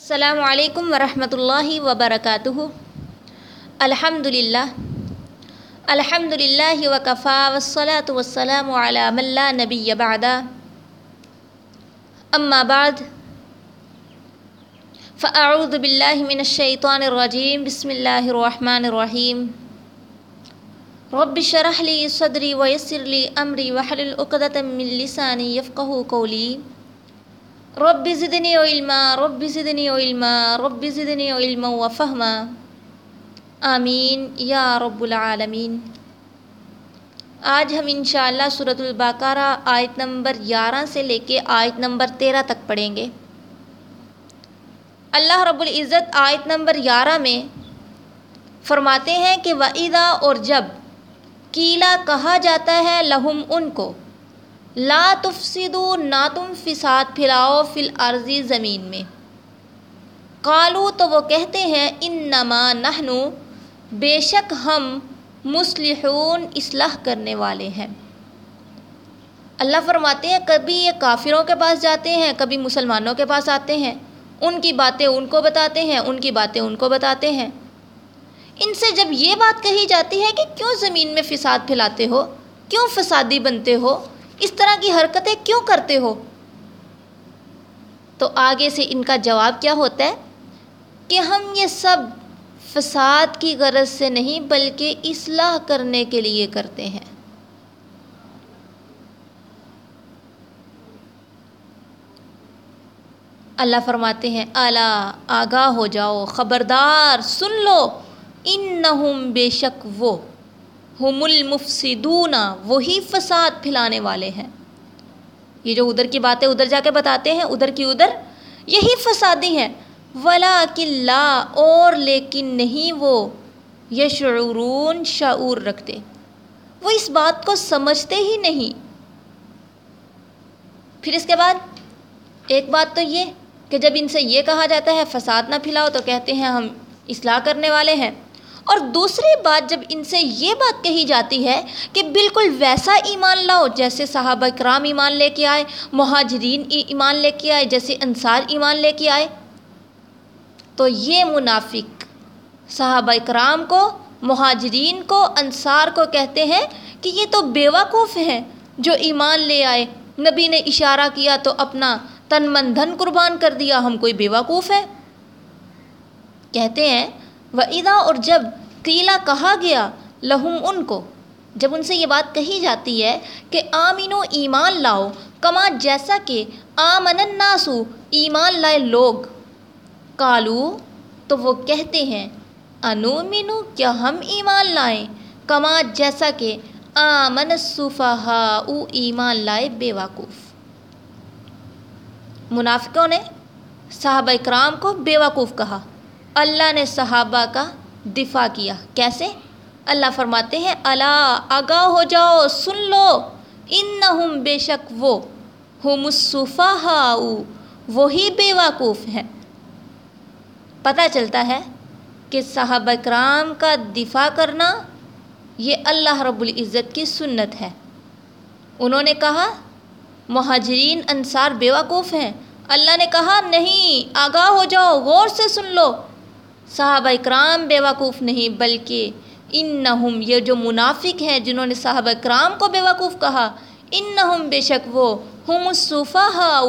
السلام علیکم ورحمۃ اللہ وبرکاتہ۔ الحمد للہ الحمد للہ وکفا وصلاۃ وسلام علام اللہ نبی بعد۔ اما بعد، فاعوذ باللہ من الشیطان الرجیم۔ بسم اللہ الرحمن الرحیم۔ رب شرح لی صدری ویسر لی امری وحلل عقدۃ من لسانی یفقہ قولی۔ رب زدنی علما رب زدنی علما رب زدنی علما و فہما۔ آمین، یا رب العالمین۔ آج ہم انشاءاللہ سورۃ البقرہ آیت نمبر گیارہ سے لے کے آیت نمبر تیرہ تک پڑھیں گے۔ اللہ رب العزت آیت نمبر گیارہ میں فرماتے ہیں کہ وعیدہ اور جب کیلا کہا جاتا ہے لہم ان کو۔ لا تفسدو، نہ تم فساد پھیلاؤ فی الارضی زمین میں۔ قالو تو وہ کہتے ہیں، انما نحنو، بے شک ہم مصلحون، اصلاح کرنے والے ہیں۔ اللہ فرماتے ہیں، کبھی یہ کافروں کے پاس جاتے ہیں، کبھی مسلمانوں کے پاس آتے ہیں۔ ان کی باتیں ان کو بتاتے ہیں، ان کی باتیں ان کو بتاتے ہیں۔ ان سے جب یہ بات کہی جاتی ہے کہ کیوں زمین میں فساد پھیلاتے ہو؟ کیوں فسادی بنتے ہو؟ اس طرح کی حرکتیں کیوں کرتے ہو؟ تو آگے سے ان کا جواب کیا ہوتا ہے؟ کہ ہم یہ سب فساد کی غرض سے نہیں بلکہ اصلاح کرنے کے لیے کرتے ہیں۔ اللہ فرماتے ہیں اعلیٰ آگاہ ہو جاؤ، خبردار، سن لو۔ ان بے شک وہ۔ ہم المفسدون وہی فساد پھیلانے والے ہیں یہ جو ادھر کی باتیں ادھر جا کے بتاتے ہیں ادھر کی ادھر یہی فسادی ہیں ولا لا اور لیکن نہیں وہ یشعرون شعور رکھتے وہ اس بات کو سمجھتے ہی نہیں پھر اس کے بعد ایک بات تو یہ کہ جب ان سے یہ کہا جاتا ہے فساد نہ پھیلاؤ تو کہتے ہیں ہم اصلاح کرنے والے ہیں اور دوسری بات جب ان سے یہ بات کہی جاتی ہے کہ بالکل ویسا ایمان لاؤ جیسے صحابہ کرام ایمان لے کے آئے، مہاجرین ایمان لے کے آئے، جیسے انصار ایمان لے کے آئے، تو یہ منافق صحابہ کرام کو، مہاجرین کو، انصار کو کہتے ہیں کہ یہ تو بیوقوف ہیں جو ایمان لے آئے۔ نبی نے اشارہ کیا تو اپنا تن من دھن قربان کر دیا، ہم کوئی بیوقوف ہے کہتے ہیں وعیدہ اور جب قیلا کہا گیا لہم ان کو، جب ان سے یہ بات کہی جاتی ہے کہ آمین و ایمان لاؤ، کما جیسا کہ آمن الناسو ایمان لائے لوگ۔ کالو تو وہ کہتے ہیں انو مینو کیا ہم ایمان لائیں؟ کما جیسا کہ آمن صفحا او ایمان لائے بے وقوف۔ منافقوں نے صحابہ اکرام کو بے وقوف کہا۔ اللہ نے صحابہ کا دفاع کیا۔ کیسے؟ اللہ فرماتے ہیں اللہ آگاہ ہو جاؤ، سن لو۔ ان بے شک وہ، ہم صفحا وہی بے وقوف ہیں۔ پتہ چلتا ہے کہ صحابہ کرام کا دفاع کرنا یہ اللہ رب العزت کی سنت ہے۔ انہوں نے کہا، مہاجرین انصار بیوقوف ہیں۔ اللہ نے کہا، نہیں، آگاہ ہو جاؤ، غور سے سن لو۔ صحابہ کرام بیوقوف نہیں، بلکہ ان یہ جو منافق ہیں جنہوں نے صحابہ کرام کو بیوقوف کہا ان بے شک وہ، ہم صفحا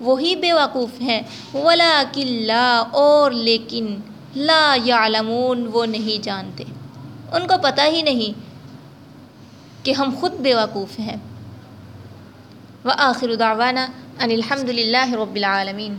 وہی بیوقوف ہیں۔ ولا کلّا اور لیکن لا یعلمون، وہ نہیں جانتے۔ ان کو پتہ ہی نہیں کہ ہم خود بیوقوف ہیں۔ و آخر دعوانا ان الحمد للہ رب العالمین۔